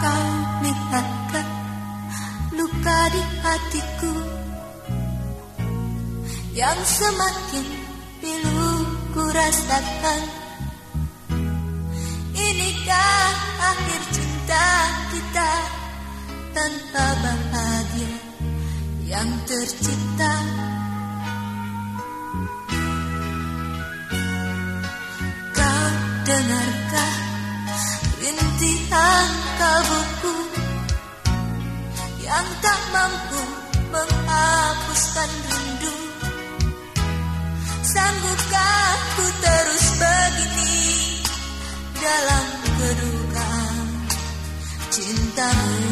Kau lihatkah luka di hatiku Yang semakin pilu ku rasakan. Inikah akhir cinta kita Tanpa bahagia yang tercipta? Kau dengarkah Yang tak mampu menghapuskan rindu. Sanggupkah ku terus begini Dalam kedukaan cintamu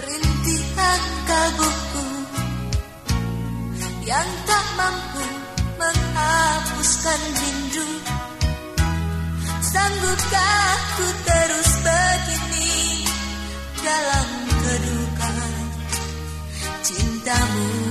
rintihan kalbuku yang tak mampu menghapuskan rindu. Sanggupkah ku terus begini dalam kedukaan cintamu?